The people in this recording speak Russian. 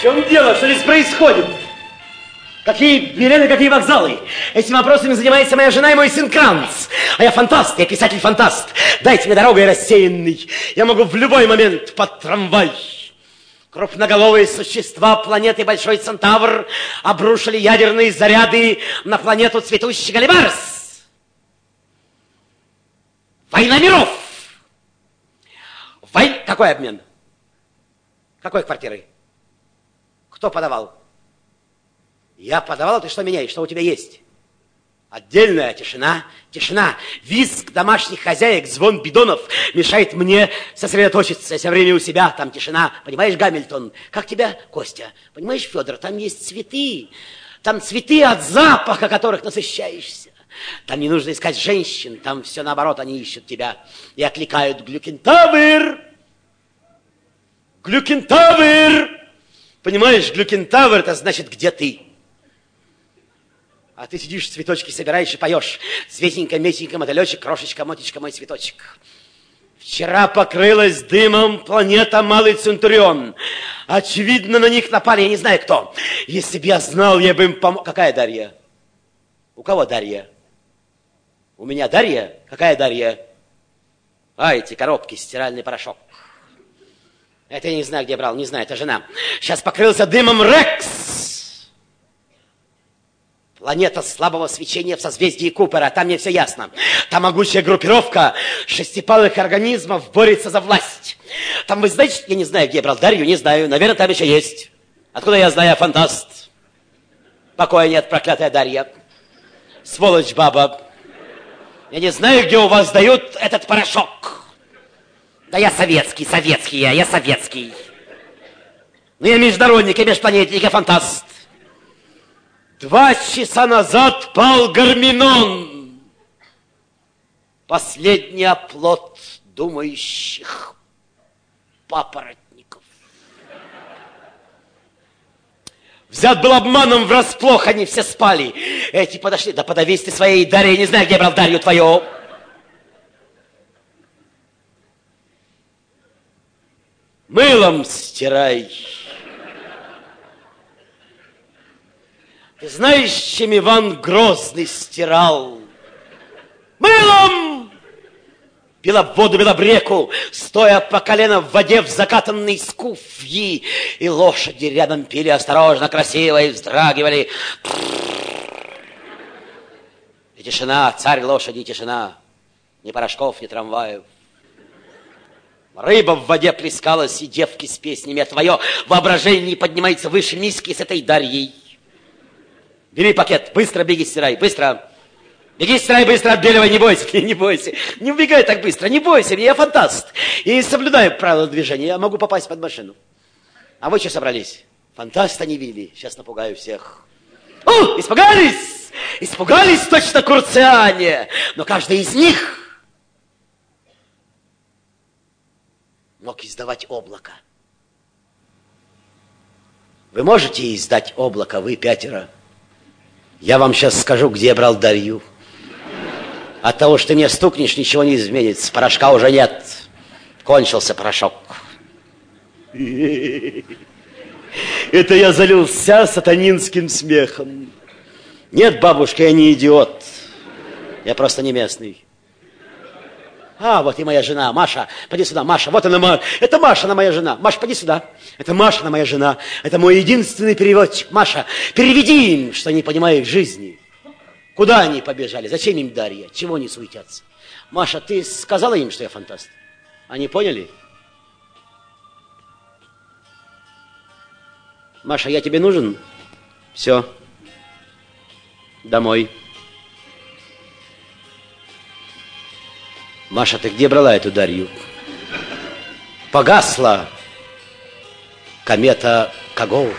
Чем дело? Что здесь происходит? Какие билеты, какие вокзалы? Этими вопросами занимается моя жена и мой сын Кранц. А я фантаст, я писатель-фантаст. Дайте мне дорогу, я рассеянный. Я могу в любой момент под трамвай. Крупноголовые существа планеты Большой Центавр обрушили ядерные заряды на планету Цветущий Галибарс. Война миров! Вой... Какой обмен? Какой квартиры? Кто подавал? Я подавал, ты что меняешь? Что у тебя есть? Отдельная тишина, тишина, визг домашних хозяек, звон бидонов мешает мне сосредоточиться все время у себя. Там тишина, понимаешь, Гамильтон? Как тебя, Костя? Понимаешь, Федор, там есть цветы. Там цветы от запаха, которых насыщаешься. Там не нужно искать женщин, там все наоборот, они ищут тебя и окликают глюкентавр. Глюкентавр! Понимаешь, глюкентавр, это значит, где ты? А ты сидишь, цветочки собираешь и поешь. Цветенько, метенько, мотылечек, крошечка, мотечка, мой цветочек. Вчера покрылась дымом планета Малый Центурион. Очевидно, на них напали, я не знаю кто. Если бы я знал, я бы им помог. Какая Дарья? У кого Дарья? У меня Дарья? Какая Дарья? А, эти коробки, стиральный порошок. Это я не знаю, где брал, не знаю, это жена. Сейчас покрылся дымом Рекс. Планета слабого свечения в созвездии Купера. Там мне все ясно. Там могучая группировка шестипалых организмов борется за власть. Там, вы знаете, я не знаю, где брал Дарью, не знаю. Наверное, там еще есть. Откуда я знаю, фантаст. Покоя нет, проклятая Дарья. Сволочь баба. Я не знаю, где у вас дают этот порошок. Да я советский, советский я, я советский. Ну, я международник, я межпланетник, я фантаст. Два часа назад пал Гарминон. Последний оплот думающих папоротников. Взят был обманом врасплох, они все спали. Эти подошли, да подавись ты своей Дарьей, не знаю, где брал Дарью твою. Мылом стирай. Ты знаешь, чем Иван Грозный стирал? Мылом! Била в воду, била в реку, стоя по колено в воде в закатанной скуфьи. И лошади рядом пили осторожно, красиво и вздрагивали. И тишина, царь лошади, тишина. Ни порошков, ни трамваев. Рыба в воде плескалась, и девки с песнями. А твое воображение поднимается выше миски с этой Дарьей. Бери пакет, быстро беги, стирай, быстро. Беги, стирай, быстро отбеливай, не бойся, не, бойся. Не убегай так быстро, не бойся, я фантаст. И соблюдаю правила движения, я могу попасть под машину. А вы что собрались? Фантаста не видели, сейчас напугаю всех. О, испугались! Испугались точно курциане! Но каждый из них мог издавать облако. Вы можете издать облако, вы пятеро? Я вам сейчас скажу, где я брал Дарью. От того, что ты мне стукнешь, ничего не изменится. Порошка уже нет. Кончился порошок. Это я залился сатанинским смехом. Нет, бабушка, я не идиот. Я просто не местный. А, вот и моя жена, Маша, поди сюда, Маша, вот она, Маша. Это Маша, она моя жена. Маша, поди сюда. Это Маша, она моя жена. Это мой единственный переводчик. Маша, переведи им, что они понимают жизни. Куда они побежали? Зачем им Дарья? Чего они суетятся? Маша, ты сказала им, что я фантаст? Они поняли? Маша, я тебе нужен? Все. Домой. Маша, ты где брала эту Дарью? Погасла комета Кагоу.